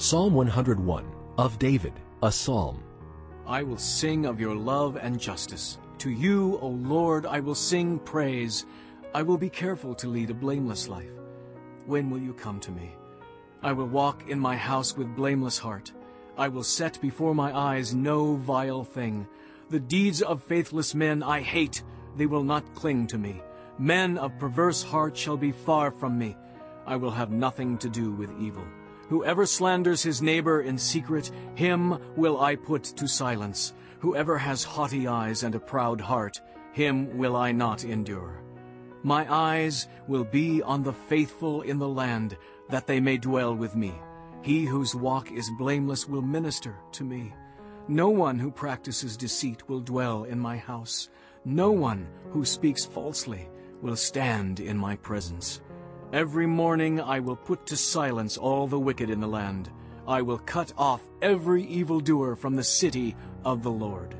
Psalm 101 of David, a psalm. I will sing of your love and justice. To you, O Lord, I will sing praise. I will be careful to lead a blameless life. When will you come to me? I will walk in my house with blameless heart. I will set before my eyes no vile thing. The deeds of faithless men I hate. They will not cling to me. Men of perverse heart shall be far from me. I will have nothing to do with evil. Whoever slanders his neighbor in secret, him will I put to silence. Whoever has haughty eyes and a proud heart, him will I not endure. My eyes will be on the faithful in the land, that they may dwell with me. He whose walk is blameless will minister to me. No one who practices deceit will dwell in my house. No one who speaks falsely will stand in my presence. Every morning I will put to silence all the wicked in the land. I will cut off every evildoer from the city of the Lord.